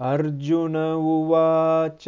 अर्जुन उवाच।